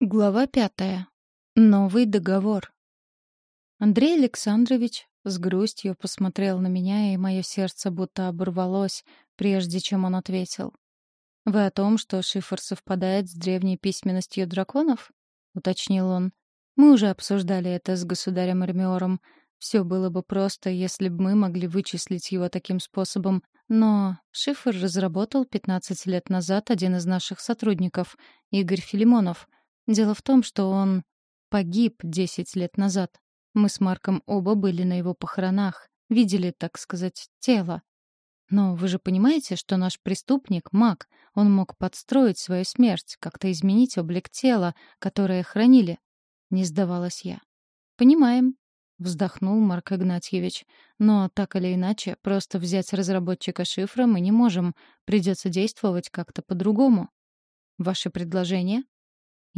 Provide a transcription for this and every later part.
Глава пятая. Новый договор. Андрей Александрович с грустью посмотрел на меня, и мое сердце будто оборвалось, прежде чем он ответил. «Вы о том, что шифр совпадает с древней письменностью драконов?» — уточнил он. «Мы уже обсуждали это с государем Эрмиором. Все было бы просто, если бы мы могли вычислить его таким способом. Но шифр разработал 15 лет назад один из наших сотрудников, Игорь Филимонов — Дело в том, что он погиб 10 лет назад. Мы с Марком оба были на его похоронах, видели, так сказать, тело. Но вы же понимаете, что наш преступник — маг. Он мог подстроить свою смерть, как-то изменить облик тела, которое хранили. Не сдавалась я. «Понимаем», — вздохнул Марк Игнатьевич. «Но так или иначе, просто взять разработчика шифра мы не можем. Придется действовать как-то по-другому. Ваши предложения?»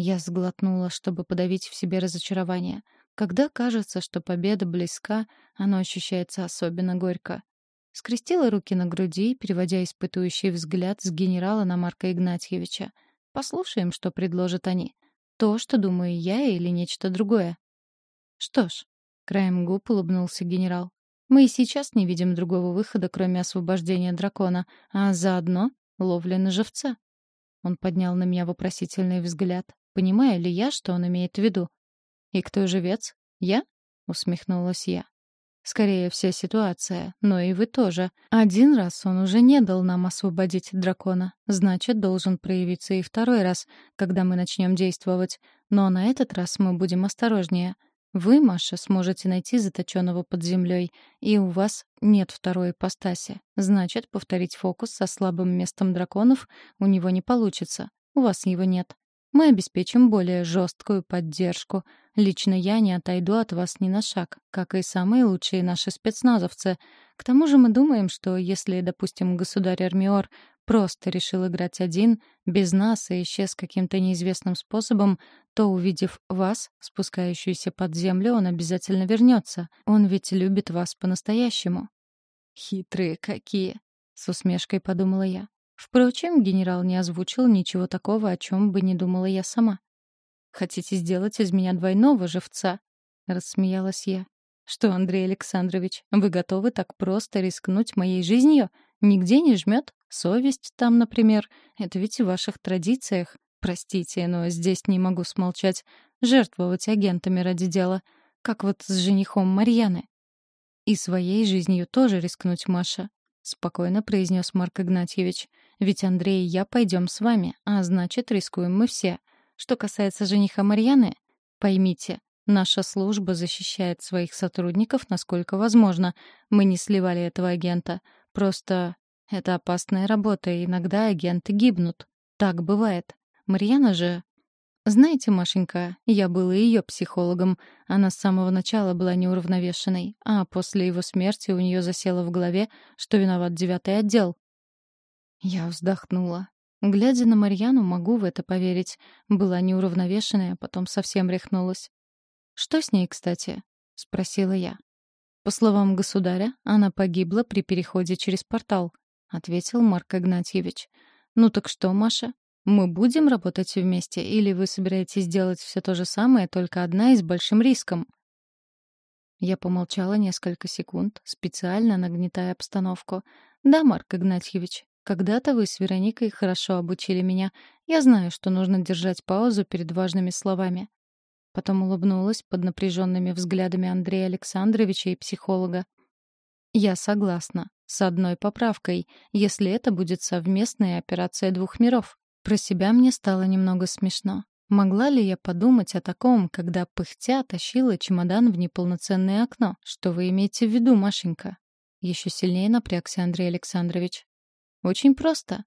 Я сглотнула, чтобы подавить в себе разочарование. Когда кажется, что победа близка, оно ощущается особенно горько. Скрестила руки на груди, переводя испытующий взгляд с генерала на Марка Игнатьевича. Послушаем, что предложат они. То, что думаю я, или нечто другое. Что ж, краем губ улыбнулся генерал. Мы и сейчас не видим другого выхода, кроме освобождения дракона, а заодно ловли на живца. Он поднял на меня вопросительный взгляд. Понимаю ли я, что он имеет в виду? «И кто живец? Я?» — усмехнулась я. «Скорее, вся ситуация, но и вы тоже. Один раз он уже не дал нам освободить дракона. Значит, должен проявиться и второй раз, когда мы начнем действовать. Но на этот раз мы будем осторожнее. Вы, Маша, сможете найти заточенного под землей, и у вас нет второй ипостаси. Значит, повторить фокус со слабым местом драконов у него не получится. У вас его нет. Мы обеспечим более жесткую поддержку. Лично я не отойду от вас ни на шаг, как и самые лучшие наши спецназовцы. К тому же мы думаем, что если, допустим, государь Армиор просто решил играть один, без нас и исчез каким-то неизвестным способом, то, увидев вас, спускающуюся под землю, он обязательно вернется. Он ведь любит вас по-настоящему. «Хитрые какие!» — с усмешкой подумала я. Впрочем, генерал не озвучил ничего такого, о чем бы не думала я сама. «Хотите сделать из меня двойного живца?» — рассмеялась я. «Что, Андрей Александрович, вы готовы так просто рискнуть моей жизнью? Нигде не жмет? Совесть там, например. Это ведь в ваших традициях. Простите, но здесь не могу смолчать. Жертвовать агентами ради дела. Как вот с женихом Марьяны. И своей жизнью тоже рискнуть, Маша. — спокойно произнес Марк Игнатьевич. «Ведь Андрей и я пойдем с вами, а значит, рискуем мы все. Что касается жениха Марьяны, поймите, наша служба защищает своих сотрудников насколько возможно. Мы не сливали этого агента. Просто это опасная работа, и иногда агенты гибнут. Так бывает. Марьяна же знаете, Машенька, я был и ее психологом. Она с самого начала была неуравновешенной, а после его смерти у нее засело в голове, что виноват девятый отдел. Я вздохнула. Глядя на Марьяну, могу в это поверить. Была неуравновешенная, потом совсем рехнулась. «Что с ней, кстати?» — спросила я. «По словам государя, она погибла при переходе через портал», — ответил Марк Игнатьевич. «Ну так что, Маша, мы будем работать вместе, или вы собираетесь делать все то же самое, только одна и с большим риском?» Я помолчала несколько секунд, специально нагнетая обстановку. «Да, Марк Игнатьевич, когда-то вы с Вероникой хорошо обучили меня. Я знаю, что нужно держать паузу перед важными словами». Потом улыбнулась под напряженными взглядами Андрея Александровича и психолога. «Я согласна. С одной поправкой, если это будет совместная операция двух миров». Про себя мне стало немного смешно. Могла ли я подумать о таком, когда пыхтя тащила чемодан в неполноценное окно? Что вы имеете в виду, Машенька? Еще сильнее напрягся Андрей Александрович. Очень просто.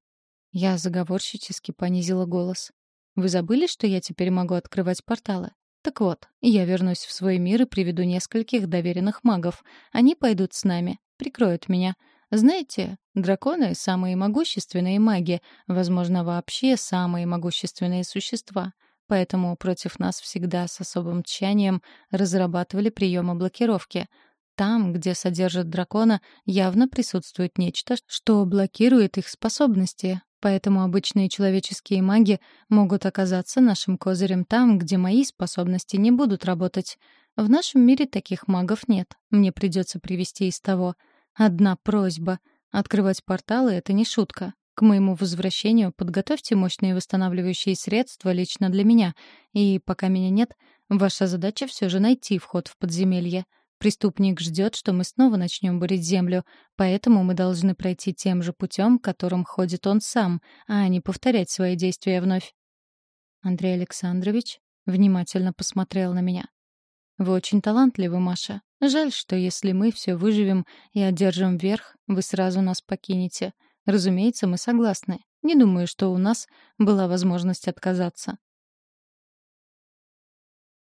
Я заговорщически понизила голос. Вы забыли, что я теперь могу открывать порталы? Так вот, я вернусь в свой мир и приведу нескольких доверенных магов. Они пойдут с нами, прикроют меня. Знаете, драконы — самые могущественные маги, возможно, вообще самые могущественные существа. Поэтому против нас всегда с особым тщанием разрабатывали приемы блокировки. Там, где содержат дракона, явно присутствует нечто, что блокирует их способности. поэтому обычные человеческие маги могут оказаться нашим козырем там, где мои способности не будут работать. В нашем мире таких магов нет. Мне придется привести из того. Одна просьба. Открывать порталы — это не шутка. К моему возвращению подготовьте мощные восстанавливающие средства лично для меня. И пока меня нет, ваша задача все же найти вход в подземелье. Преступник ждет, что мы снова начнем бурить землю, поэтому мы должны пройти тем же путем, которым ходит он сам, а не повторять свои действия вновь. Андрей Александрович внимательно посмотрел на меня. «Вы очень талантливы, Маша. Жаль, что если мы все выживем и одержим верх, вы сразу нас покинете. Разумеется, мы согласны. Не думаю, что у нас была возможность отказаться.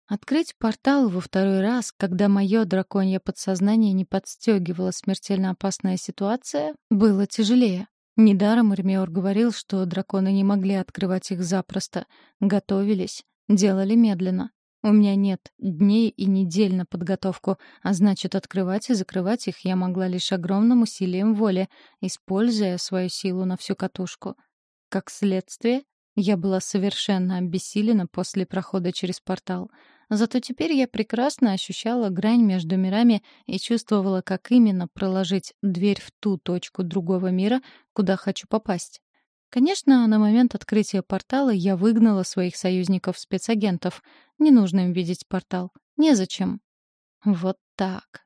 Открыть портал во второй раз, когда мое драконье подсознание не подстегивала смертельно опасная ситуация, было тяжелее. Недаром Эрмиор говорил, что драконы не могли открывать их запросто. Готовились, делали медленно. У меня нет дней и недель на подготовку, а значит, открывать и закрывать их я могла лишь огромным усилием воли, используя свою силу на всю катушку. Как следствие, я была совершенно обессилена после прохода через портал — Зато теперь я прекрасно ощущала грань между мирами и чувствовала, как именно проложить дверь в ту точку другого мира, куда хочу попасть. Конечно, на момент открытия портала я выгнала своих союзников-спецагентов. Не нужно им видеть портал. Незачем. Вот так.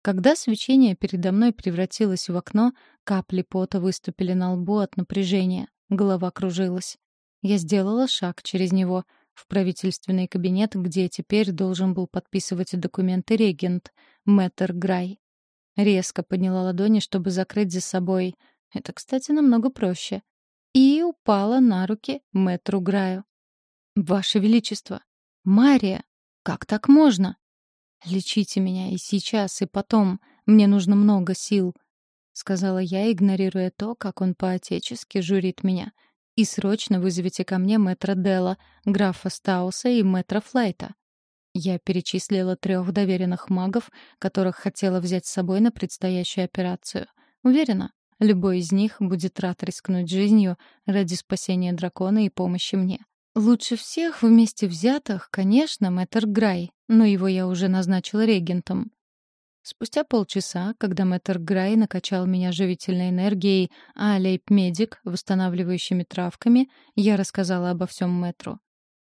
Когда свечение передо мной превратилось в окно, капли пота выступили на лбу от напряжения. Голова кружилась. Я сделала шаг через него — в правительственный кабинет, где теперь должен был подписывать документы регент, мэтр Грай. Резко подняла ладони, чтобы закрыть за собой. Это, кстати, намного проще. И упала на руки мэтру Граю. «Ваше Величество! Мария! Как так можно?» «Лечите меня и сейчас, и потом. Мне нужно много сил», — сказала я, игнорируя то, как он по-отечески журит меня — и срочно вызовите ко мне мэтра Делла, графа Стауса и мэтра Флайта. Я перечислила трех доверенных магов, которых хотела взять с собой на предстоящую операцию. Уверена, любой из них будет рад рискнуть жизнью ради спасения дракона и помощи мне. Лучше всех вместе взятых, конечно, мэтр Грай, но его я уже назначила регентом. Спустя полчаса, когда мэтр Грай накачал меня живительной энергией, а лейб-медик — восстанавливающими травками, я рассказала обо всем мэтру.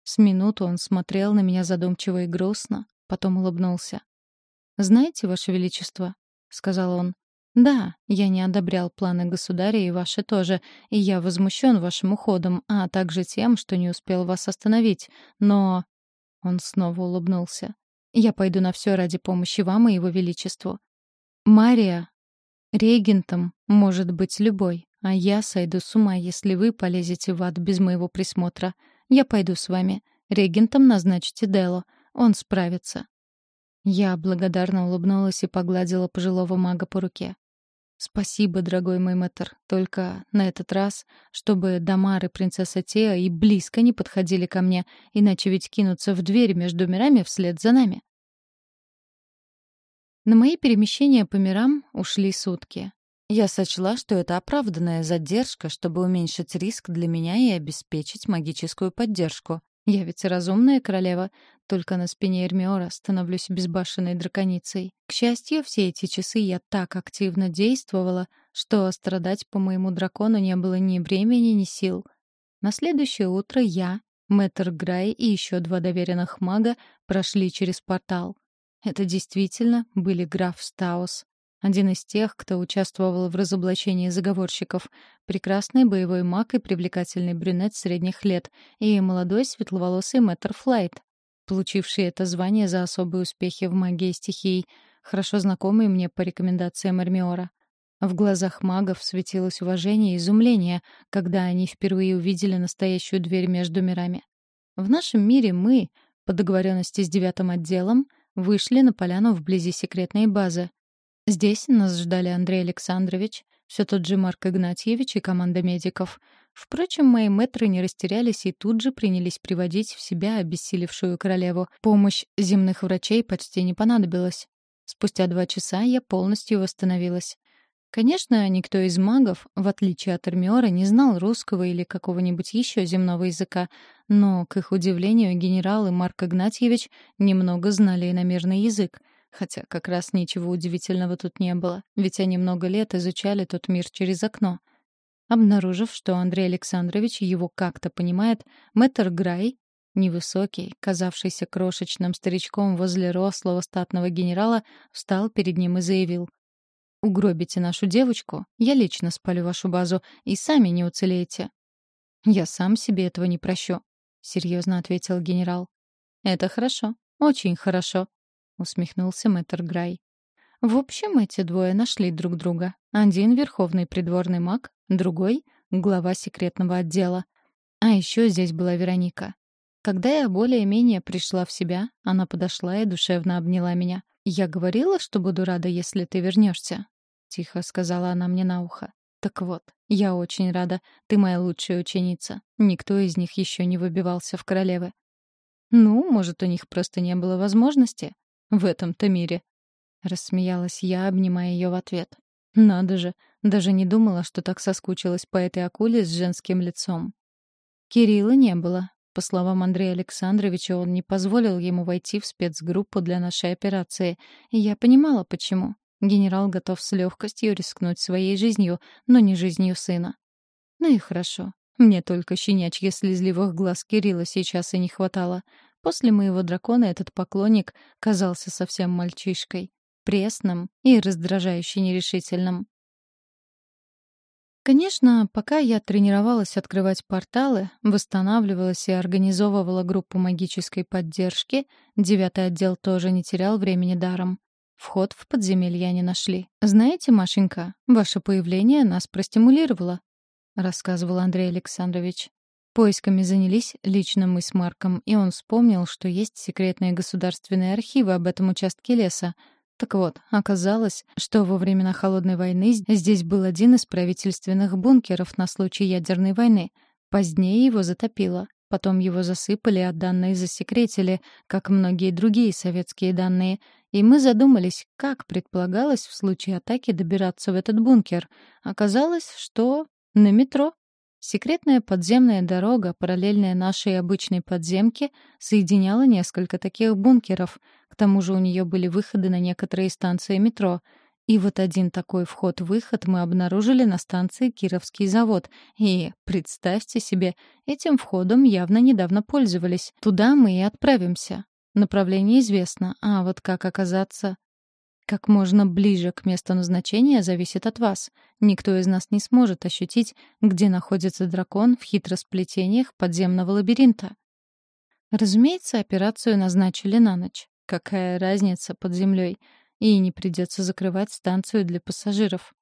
С минуту он смотрел на меня задумчиво и грустно, потом улыбнулся. «Знаете, Ваше Величество», — сказал он, — «да, я не одобрял планы государя и ваши тоже, и я возмущен вашим уходом, а также тем, что не успел вас остановить, но...» Он снова улыбнулся. Я пойду на все ради помощи вам и его величеству. Мария, регентом может быть любой, а я сойду с ума, если вы полезете в ад без моего присмотра. Я пойду с вами. Регентом назначьте Дело. Он справится. Я благодарно улыбнулась и погладила пожилого мага по руке. «Спасибо, дорогой мой мэтр. Только на этот раз, чтобы Дамар и принцесса Теа и близко не подходили ко мне, иначе ведь кинутся в дверь между мирами вслед за нами». На мои перемещения по мирам ушли сутки. Я сочла, что это оправданная задержка, чтобы уменьшить риск для меня и обеспечить магическую поддержку. Я ведь разумная королева, только на спине Эрмиора становлюсь безбашенной драконицей. К счастью, все эти часы я так активно действовала, что страдать по моему дракону не было ни времени, ни сил. На следующее утро я, Мэтр Грай и еще два доверенных мага прошли через портал. Это действительно были граф Стаус один из тех, кто участвовал в разоблачении заговорщиков, прекрасный боевой маг и привлекательный брюнет средних лет, и молодой светловолосый мэтр Флайт, получивший это звание за особые успехи в магии стихий, хорошо знакомый мне по рекомендациям Эрмиора. В глазах магов светилось уважение и изумление, когда они впервые увидели настоящую дверь между мирами. В нашем мире мы, по договоренности с девятым отделом, вышли на поляну вблизи секретной базы, Здесь нас ждали Андрей Александрович, все тот же Марк Игнатьевич и команда медиков. Впрочем, мои мэтры не растерялись и тут же принялись приводить в себя обессилевшую королеву. Помощь земных врачей почти не понадобилась. Спустя два часа я полностью восстановилась. Конечно, никто из магов, в отличие от Эрмиора, не знал русского или какого-нибудь еще земного языка, но, к их удивлению, генерал и Марк Игнатьевич немного знали иномерный язык, хотя как раз ничего удивительного тут не было, ведь они много лет изучали тот мир через окно. Обнаружив, что Андрей Александрович его как-то понимает, мэтр Грай, невысокий, казавшийся крошечным старичком возле рослого статного генерала, встал перед ним и заявил — Угробите нашу девочку, я лично спалю вашу базу, и сами не уцелеете». «Я сам себе этого не прощу», — серьезно ответил генерал. «Это хорошо, очень хорошо», — усмехнулся мэтр Грай. В общем, эти двое нашли друг друга. Один — верховный придворный маг, другой — глава секретного отдела. А еще здесь была Вероника. Когда я более-менее пришла в себя, она подошла и душевно обняла меня. «Я говорила, что буду рада, если ты вернешься тихо сказала она мне на ухо. Так вот, я очень рада. Ты моя лучшая ученица. Никто из них еще не выбивался в королевы. Ну, может, у них просто не было возможности в этом-то мире. Рассмеялась я, обнимая ее в ответ. Надо же, даже не думала, что так соскучилась по этой акуле с женским лицом. Кирилла не было. По словам Андрея Александровича, он не позволил ему войти в спецгруппу для нашей операции, и я понимала, почему. Генерал готов с легкостью рискнуть своей жизнью, но не жизнью сына. Ну и хорошо. Мне только щенячьих слезливых глаз Кирилла сейчас и не хватало. После моего дракона этот поклонник казался совсем мальчишкой. Пресным и раздражающе нерешительным. Конечно, пока я тренировалась открывать порталы, восстанавливалась и организовывала группу магической поддержки, девятый отдел тоже не терял времени даром. Вход в подземелье не нашли. Знаете, Машенька, ваше появление нас простимулировало, рассказывал Андрей Александрович. Поисками занялись лично мы с Марком, и он вспомнил, что есть секретные государственные архивы об этом участке леса. Так вот, оказалось, что во времена Холодной войны здесь был один из правительственных бункеров на случай ядерной войны. Позднее его затопило. Потом его засыпали, а данные засекретили, как многие другие советские данные. И мы задумались, как предполагалось в случае атаки добираться в этот бункер. Оказалось, что на метро. Секретная подземная дорога, параллельная нашей обычной подземке, соединяла несколько таких бункеров. К тому же у нее были выходы на некоторые станции метро — и вот один такой вход-выход мы обнаружили на станции Кировский завод. И, представьте себе, этим входом явно недавно пользовались. Туда мы и отправимся. Направление известно, а вот как оказаться как можно ближе к месту назначения зависит от вас. Никто из нас не сможет ощутить, где находится дракон в хитросплетениях подземного лабиринта. Разумеется, операцию назначили на ночь. Какая разница под землей? и не придется закрывать станцию для пассажиров.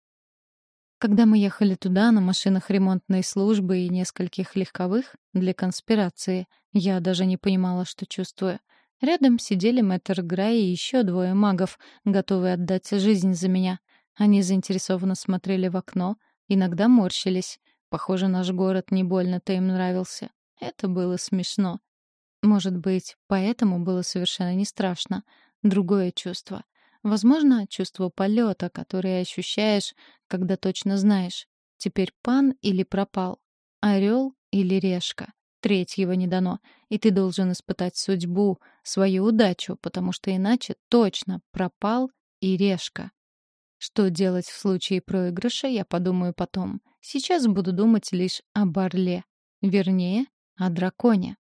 Когда мы ехали туда на машинах ремонтной службы и нескольких легковых для конспирации, я даже не понимала, что чувствую. Рядом сидели мэтр Грай и еще двое магов, готовые отдать жизнь за меня. Они заинтересованно смотрели в окно, иногда морщились. Похоже, наш город не больно-то им нравился. Это было смешно. Может быть, поэтому было совершенно не страшно. Другое чувство. Возможно, чувство полета, которое ощущаешь, когда точно знаешь. Теперь пан или пропал. Орел или решка. Третьего не дано. И ты должен испытать судьбу, свою удачу, потому что иначе точно пропал и решка. Что делать в случае проигрыша, я подумаю потом. Сейчас буду думать лишь о Барле. Вернее, о драконе.